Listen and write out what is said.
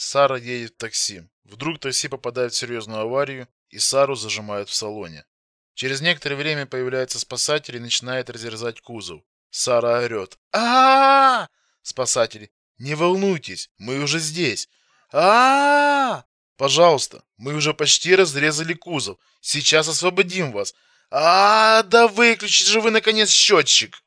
Сара едет в такси. Вдруг такси попадает в серьезную аварию, и Сару зажимают в салоне. Через некоторое время появляется спасатель и начинает разрезать кузов. Сара орет. а, -а, -а Спасатели. Не волнуйтесь, мы уже здесь. а, -а, -а Пожалуйста, мы уже почти разрезали кузов. Сейчас освободим вас. А, -а, -а да выключите же вы наконец счетчик.